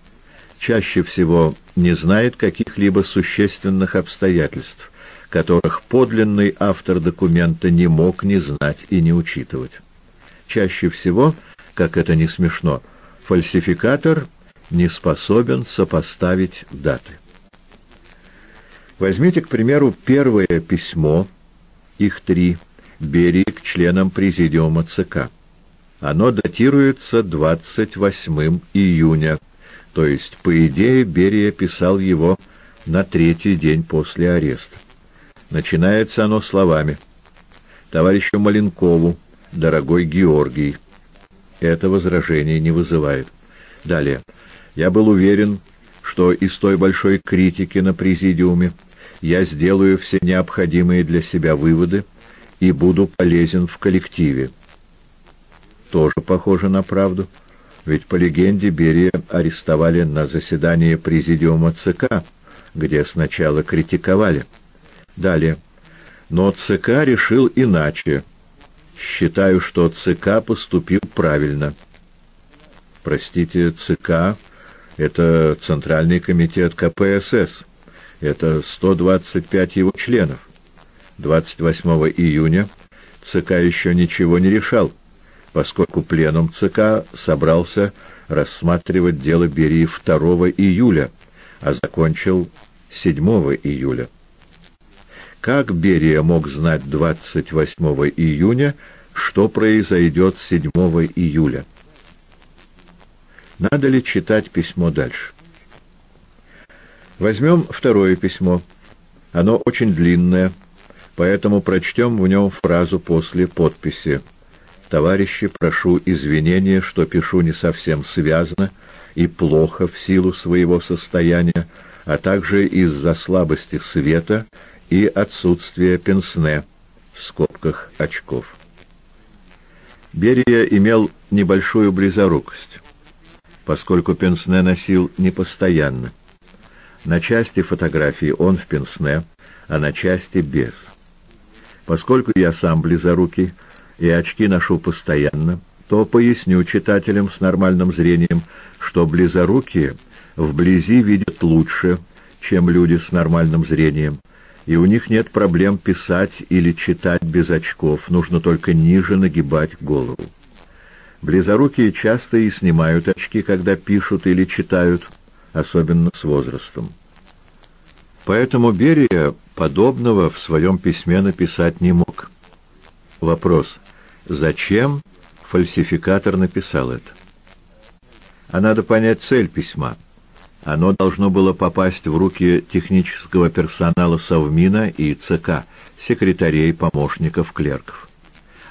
чаще всего не знает каких-либо существенных обстоятельств, которых подлинный автор документа не мог не знать и не учитывать. Чаще всего, как это не смешно, фальсификатор не способен сопоставить даты. Возьмите, к примеру, первое письмо, их три, Берии к членам Президиума ЦК. Оно датируется 28 июня, то есть, по идее, Берия писал его на третий день после ареста. Начинается оно словами «Товарищу Маленкову, дорогой Георгий, это возражение не вызывает. Далее. Я был уверен, что из той большой критики на президиуме я сделаю все необходимые для себя выводы и буду полезен в коллективе. Тоже похоже на правду, ведь по легенде Берия арестовали на заседании президиума ЦК, где сначала критиковали. Далее. Но ЦК решил иначе. Считаю, что ЦК поступил правильно. Простите, ЦК — это Центральный комитет КПСС. Это 125 его членов. 28 июня ЦК еще ничего не решал, поскольку пленум ЦК собрался рассматривать дело Берии 2 июля, а закончил 7 июля. Как Берия мог знать 28 июня, что произойдет 7 июля? Надо ли читать письмо дальше? Возьмем второе письмо. Оно очень длинное, поэтому прочтем в нем фразу после подписи. «Товарищи, прошу извинения, что пишу не совсем связно и плохо в силу своего состояния, а также из-за слабости света и отсутствие пенсне, в скобках очков. Берия имел небольшую близорукость, поскольку пенсне носил непостоянно. На части фотографии он в пенсне, а на части без. Поскольку я сам близорукий и очки ношу постоянно, то поясню читателям с нормальным зрением, что близорукие вблизи видят лучше, чем люди с нормальным зрением, и у них нет проблем писать или читать без очков, нужно только ниже нагибать голову. Близорукие часто и снимают очки, когда пишут или читают, особенно с возрастом. Поэтому Берия подобного в своем письме написать не мог. Вопрос, зачем фальсификатор написал это? А надо понять цель письма. Оно должно было попасть в руки технического персонала Совмина и ЦК, секретарей, помощников, клерков.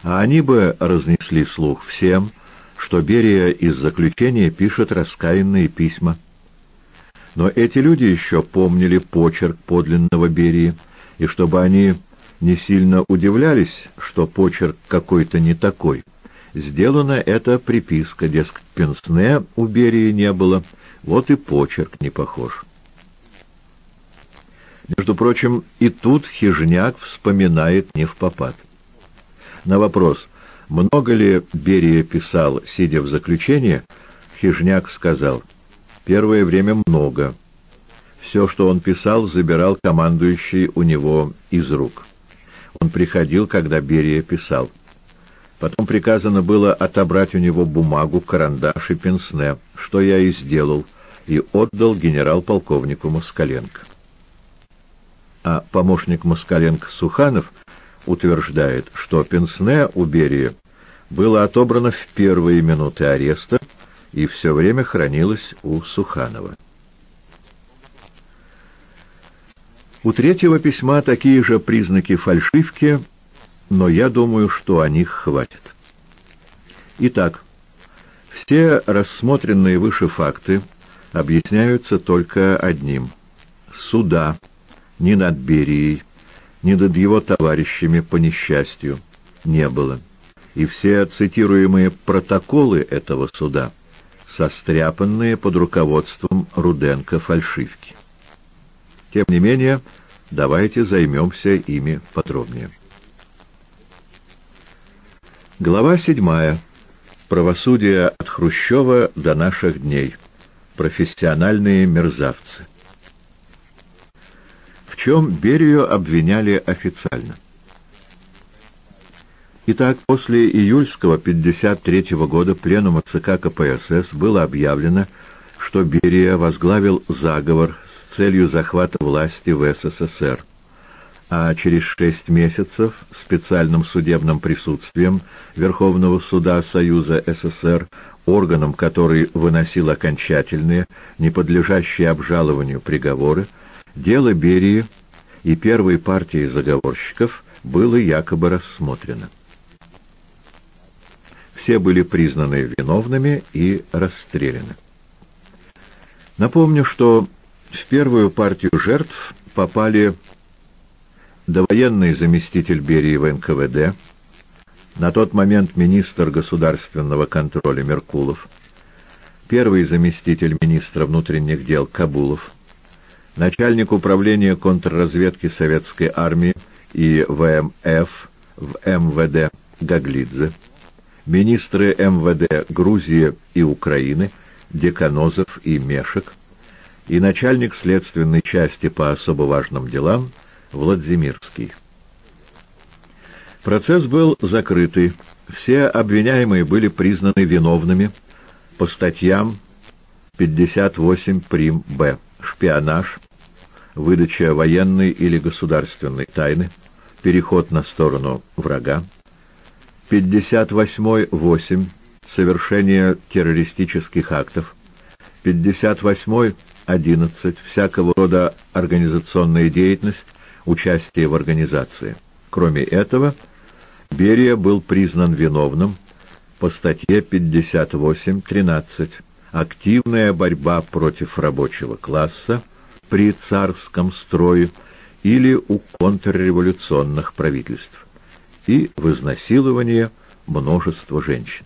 А они бы разнесли слух всем, что Берия из заключения пишет раскаянные письма. Но эти люди еще помнили почерк подлинного Берии, и чтобы они не сильно удивлялись, что почерк какой-то не такой, сделана эта приписка, дескать, пенсне у Берии не было, вот и почерк не похож. Между прочим, и тут Хижняк вспоминает не в попад. На вопрос, много ли Берия писал, сидя в заключении, Хижняк сказал, первое время много. Все, что он писал, забирал командующий у него из рук. Он приходил, когда Берия писал. Потом приказано было отобрать у него бумагу, карандаш и пенсне, что я и сделал, и отдал генерал-полковнику Москаленко. А помощник Москаленко Суханов утверждает, что пенсне у Берии было отобрано в первые минуты ареста и все время хранилось у Суханова. У третьего письма такие же признаки фальшивки, но я думаю, что о них хватит. Итак, все рассмотренные выше факты объясняются только одним. Суда ни над Берией, ни над его товарищами по несчастью не было. И все цитируемые протоколы этого суда состряпанные под руководством Руденко фальшивки. Тем не менее, давайте займемся ими подробнее. Глава 7. Правосудие от Хрущева до наших дней. Профессиональные мерзавцы. В чем Берию обвиняли официально? Итак, после июльского 53 -го года пленума ЦК КПСС было объявлено, что Берия возглавил заговор целью захвата власти в СССР, а через шесть месяцев специальным судебным присутствием Верховного суда Союза СССР, органом, который выносил окончательные, не подлежащие обжалованию приговоры, дело Берии и первой партии заговорщиков было якобы рассмотрено. Все были признаны виновными и расстреляны. Напомню, что в первую партию жертв попали довоенный заместитель Берии в НКВД, на тот момент министр государственного контроля Меркулов, первый заместитель министра внутренних дел Кабулов, начальник управления контрразведки советской армии и ВМФ в МВД Гаглидзе, министры МВД Грузии и Украины Деканозов и Мешек, и начальник следственной части по особо важным делам Владимирский. Процесс был закрытый, все обвиняемые были признаны виновными по статьям 58 прим. Б. Шпионаж, выдача военной или государственной тайны, переход на сторону врага, 58 8. Совершение террористических актов, 58 11. Всякого рода организационная деятельность, участие в организации. Кроме этого, Берия был признан виновным по статье 58.13 «Активная борьба против рабочего класса при царском строе или у контрреволюционных правительств» и в изнасиловании множества женщин.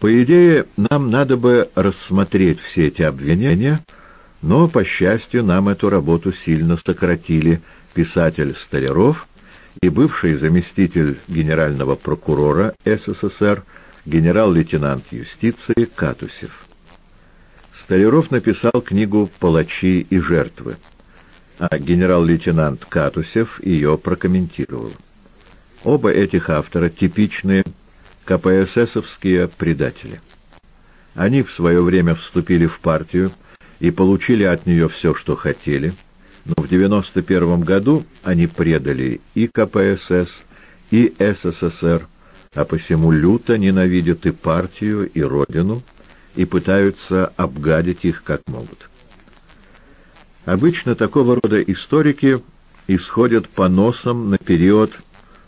По идее, нам надо бы рассмотреть все эти обвинения, но, по счастью, нам эту работу сильно сократили писатель Столяров и бывший заместитель генерального прокурора СССР генерал-лейтенант юстиции Катусев. Столяров написал книгу «Палачи и жертвы», а генерал-лейтенант Катусев ее прокомментировал. Оба этих автора типичные КПССовские предатели. Они в свое время вступили в партию и получили от нее все, что хотели, но в 91 году они предали и КПСС, и СССР, а посему люто ненавидят и партию, и родину, и пытаются обгадить их как могут. Обычно такого рода историки исходят по носам на период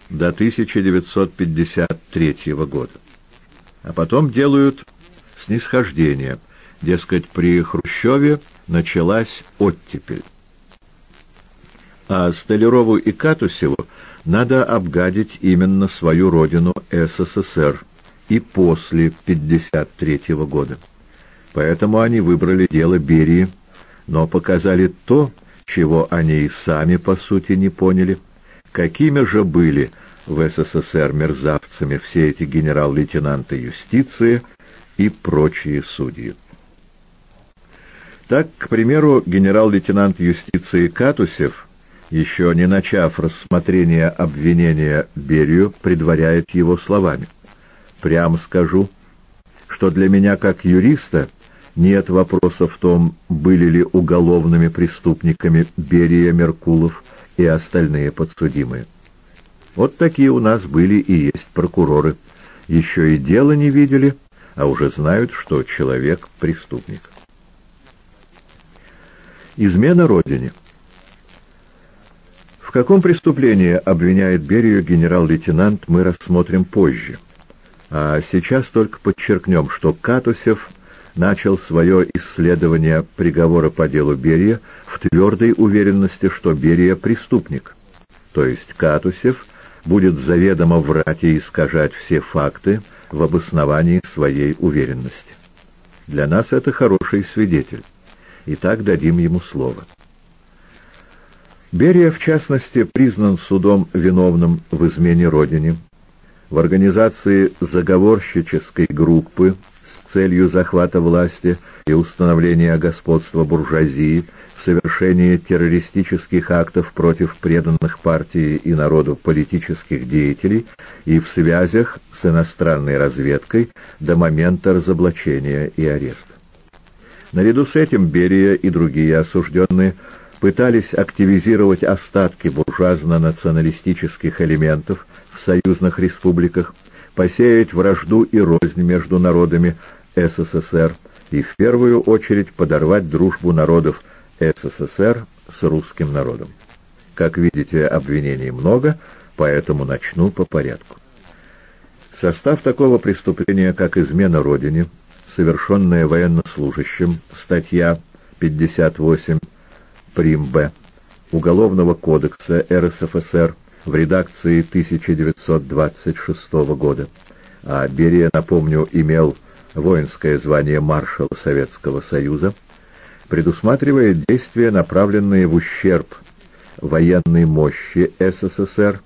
до 1953 года. А потом делают снисхождение, дескать, при Хрущеве началась оттепель. А Столярову и Катусеву надо обгадить именно свою родину СССР и после 1953 года. Поэтому они выбрали дело Берии, но показали то, чего они и сами, по сути, не поняли. Какими же были в СССР мерзавцами все эти генерал-лейтенанты юстиции и прочие судьи. Так, к примеру, генерал-лейтенант юстиции Катусев, еще не начав рассмотрение обвинения Берию, предваряет его словами. «Прямо скажу, что для меня, как юриста, нет вопроса в том, были ли уголовными преступниками Берия, Меркулов и остальные подсудимые. Вот такие у нас были и есть прокуроры. Еще и дело не видели, а уже знают, что человек — преступник. Измена Родине. В каком преступлении обвиняет Берию генерал-лейтенант, мы рассмотрим позже. А сейчас только подчеркнем, что Катусев начал свое исследование приговора по делу Берия в твердой уверенности, что Берия преступник. То есть Катусев будет заведомо врать и искажать все факты в обосновании своей уверенности. Для нас это хороший свидетель. И так дадим ему слово. Берия, в частности, признан судом виновным в измене Родине, в организации заговорщической группы с целью захвата власти и установления господства буржуазии, в совершении террористических актов против преданных партии и народу политических деятелей и в связях с иностранной разведкой до момента разоблачения и ареста. Наряду с этим Берия и другие осужденные пытались активизировать остатки буржуазно-националистических элементов в союзных республиках, посеять вражду и рознь между народами СССР и в первую очередь подорвать дружбу народов СССР с русским народом. Как видите, обвинений много, поэтому начну по порядку. Состав такого преступления, как измена Родине, совершенная военнослужащим, статья 58 прим. Б. Уголовного кодекса РСФСР в редакции 1926 года, а Берия, напомню, имел воинское звание маршала Советского Союза, предусматривает действия, направленные в ущерб военной мощи СССР,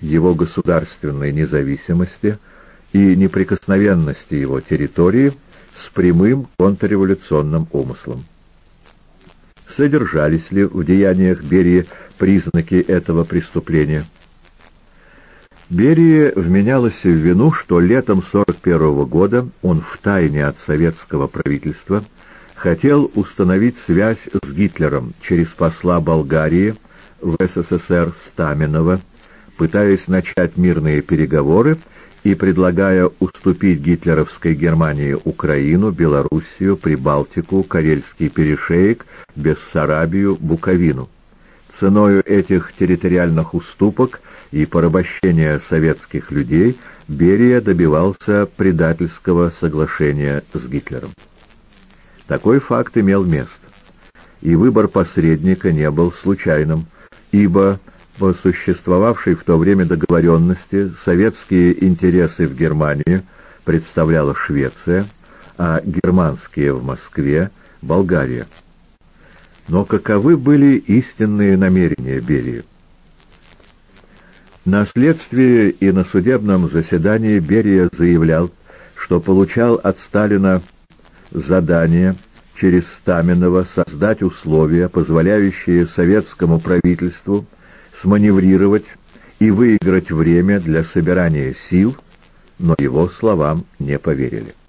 его государственной независимости и неприкосновенности его территории с прямым контрреволюционным умыслом. Содержались ли в деяниях Берии признаки этого преступления? Берии вменялось в вину, что летом 41 года он втайне от советского правительства хотел установить связь с Гитлером через посла Болгарии в СССР Стаменова, пытаясь начать мирные переговоры и предлагая уступить гитлеровской Германии Украину, Белоруссию, Прибалтику, Карельский перешеек, Бессарабию, Буковину. Ценою этих территориальных уступок и порабощения советских людей Берия добивался предательского соглашения с Гитлером. Такой факт имел место, и выбор посредника не был случайным, ибо по существовавшей в то время договоренности советские интересы в Германии представляла Швеция, а германские в Москве – Болгария. Но каковы были истинные намерения Берии? На следствии и на судебном заседании Берия заявлял, что получал от Сталина задание через Стаменова создать условия, позволяющие советскому правительству сманеврировать и выиграть время для собирания сил, но его словам не поверили.